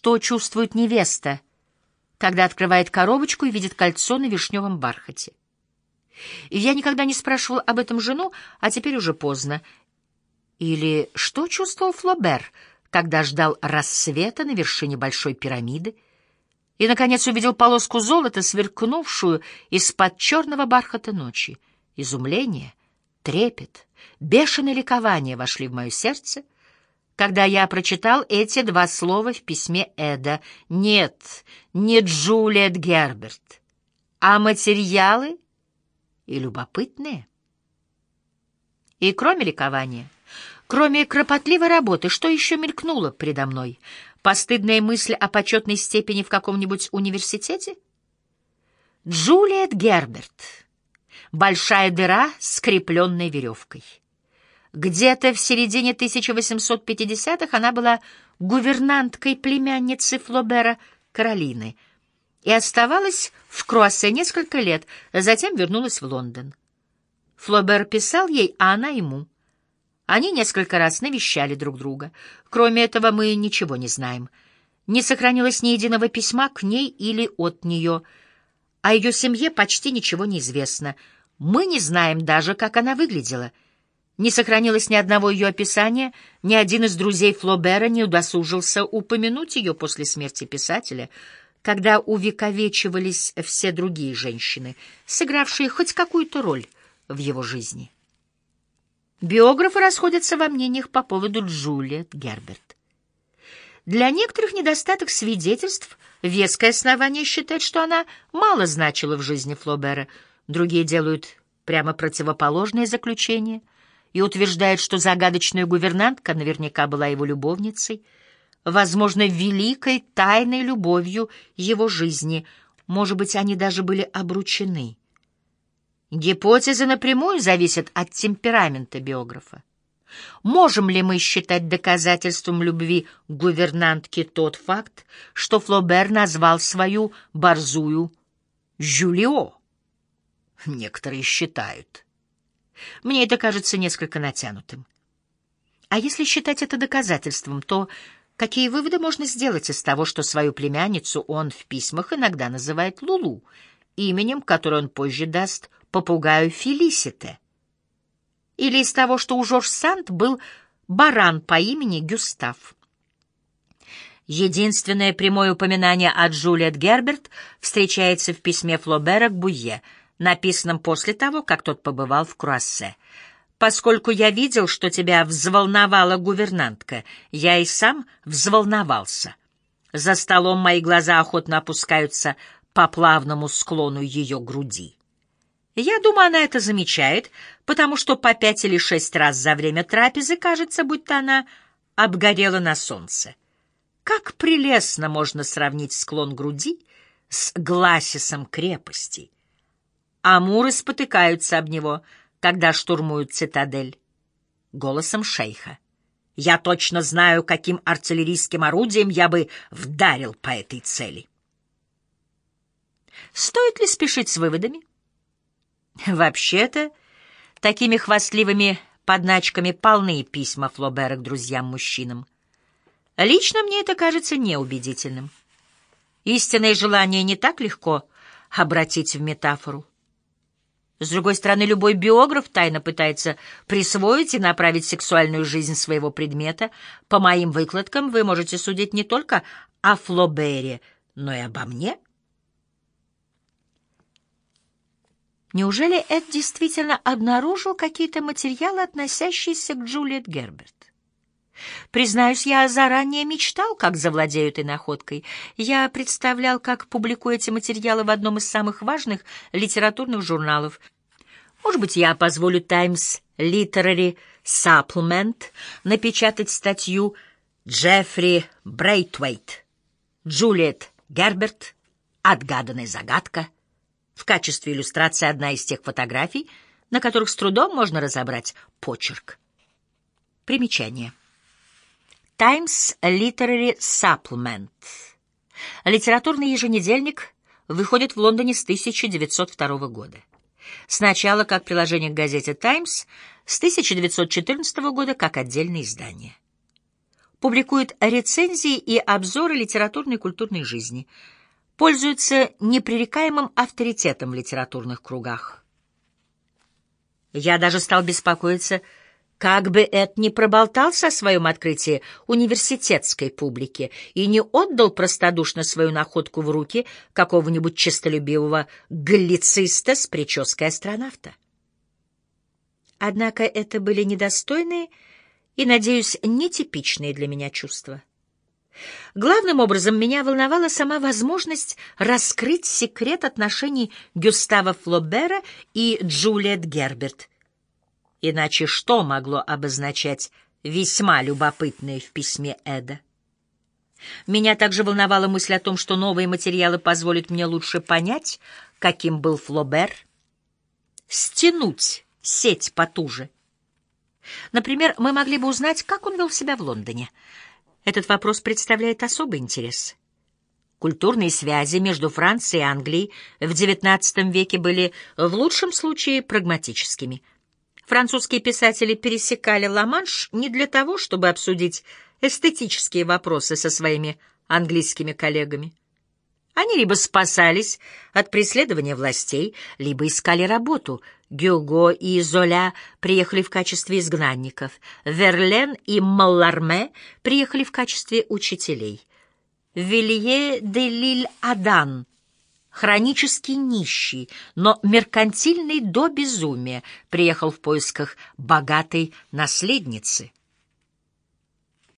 что чувствует невеста, когда открывает коробочку и видит кольцо на вишневом бархате. И я никогда не спрашивал об этом жену, а теперь уже поздно. Или что чувствовал Флобер, когда ждал рассвета на вершине большой пирамиды и, наконец, увидел полоску золота, сверкнувшую из-под черного бархата ночи. Изумление, трепет, бешеное ликование вошли в мое сердце, когда я прочитал эти два слова в письме Эда. Нет, не Джулиет Герберт, а материалы и любопытные. И кроме ликования, кроме кропотливой работы, что еще мелькнуло предо мной? Постыдная мысль о почетной степени в каком-нибудь университете? Джулиет Герберт. Большая дыра, скрепленная веревкой. Где-то в середине 1850-х она была гувернанткой племянницы Флобера Каролины и оставалась в Круассе несколько лет, затем вернулась в Лондон. Флобер писал ей, а она ему. Они несколько раз навещали друг друга. Кроме этого, мы ничего не знаем. Не сохранилось ни единого письма к ней или от нее. О ее семье почти ничего не известно. Мы не знаем даже, как она выглядела. Не сохранилось ни одного ее описания, ни один из друзей Флобера не удосужился упомянуть ее после смерти писателя, когда увековечивались все другие женщины, сыгравшие хоть какую-то роль в его жизни. Биографы расходятся во мнениях по поводу Джулиет Герберт. Для некоторых недостаток свидетельств — веское основание считать, что она мало значила в жизни Флобера. Другие делают прямо противоположное заключение и утверждают, что загадочная гувернантка наверняка была его любовницей, возможно, великой тайной любовью его жизни. Может быть, они даже были обручены. Гипотеза напрямую зависит от темперамента биографа. Можем ли мы считать доказательством любви гувернантки тот факт, что Флобер назвал свою борзую Жюлио? Некоторые считают. Мне это кажется несколько натянутым. А если считать это доказательством, то какие выводы можно сделать из того, что свою племянницу он в письмах иногда называет Лулу, именем, которое он позже даст попугаю Фелисите. Или из того, что у Жорж Санд был баран по имени Гюстав. Единственное прямое упоминание о Джулиет Герберт встречается в письме Флобера к Буе, написанном после того, как тот побывал в Круассе. «Поскольку я видел, что тебя взволновала гувернантка, я и сам взволновался. За столом мои глаза охотно опускаются по плавному склону ее груди. Я думаю, она это замечает, потому что по пять или шесть раз за время трапезы кажется, будто она обгорела на солнце. Как прелестно можно сравнить склон груди с гласисом крепости. Амуры спотыкаются об него, когда штурмуют цитадель. Голосом шейха. Я точно знаю, каким артиллерийским орудием я бы вдарил по этой цели. Стоит ли спешить с выводами? Вообще-то, такими хвастливыми подначками полны письма Флобера к друзьям-мужчинам. Лично мне это кажется неубедительным. Истинное желание не так легко обратить в метафору. С другой стороны, любой биограф тайно пытается присвоить и направить сексуальную жизнь своего предмета. По моим выкладкам вы можете судить не только о Флобере, но и обо мне — Неужели Эд действительно обнаружил какие-то материалы, относящиеся к Джулиет Герберт? Признаюсь, я заранее мечтал, как завладею этой находкой. Я представлял, как публикую эти материалы в одном из самых важных литературных журналов. Может быть, я позволю Times Literary Supplement напечатать статью Джеффри Брейтвейт, Джулиет Герберт, «Отгаданная загадка», в качестве иллюстрации одна из тех фотографий, на которых с трудом можно разобрать почерк. Примечание. Times Literary Supplement. Литературный еженедельник выходит в Лондоне с 1902 года. Сначала как приложение к газете Times, с 1914 года как отдельное издание. публикует рецензии и обзоры литературной и культурной жизни, пользуется непререкаемым авторитетом в литературных кругах. Я даже стал беспокоиться, как бы Эд не проболтался о своем открытии университетской публике и не отдал простодушно свою находку в руки какого-нибудь честолюбивого галлициста с прической астронавта. Однако это были недостойные и, надеюсь, нетипичные для меня чувства. Главным образом меня волновала сама возможность раскрыть секрет отношений Гюстава Флобера и Джулиет Герберт. Иначе что могло обозначать весьма любопытное в письме Эда? Меня также волновала мысль о том, что новые материалы позволят мне лучше понять, каким был Флобер, стянуть сеть потуже — Например, мы могли бы узнать, как он вел себя в Лондоне. Этот вопрос представляет особый интерес. Культурные связи между Францией и Англией в XIX веке были в лучшем случае прагматическими. Французские писатели пересекали Ла-Манш не для того, чтобы обсудить эстетические вопросы со своими английскими коллегами. Они либо спасались от преследования властей, либо искали работу. Гюго и Золя приехали в качестве изгнанников. Верлен и Малларме приехали в качестве учителей. Вилье де Лиль-Адан, хронически нищий, но меркантильный до безумия, приехал в поисках богатой наследницы.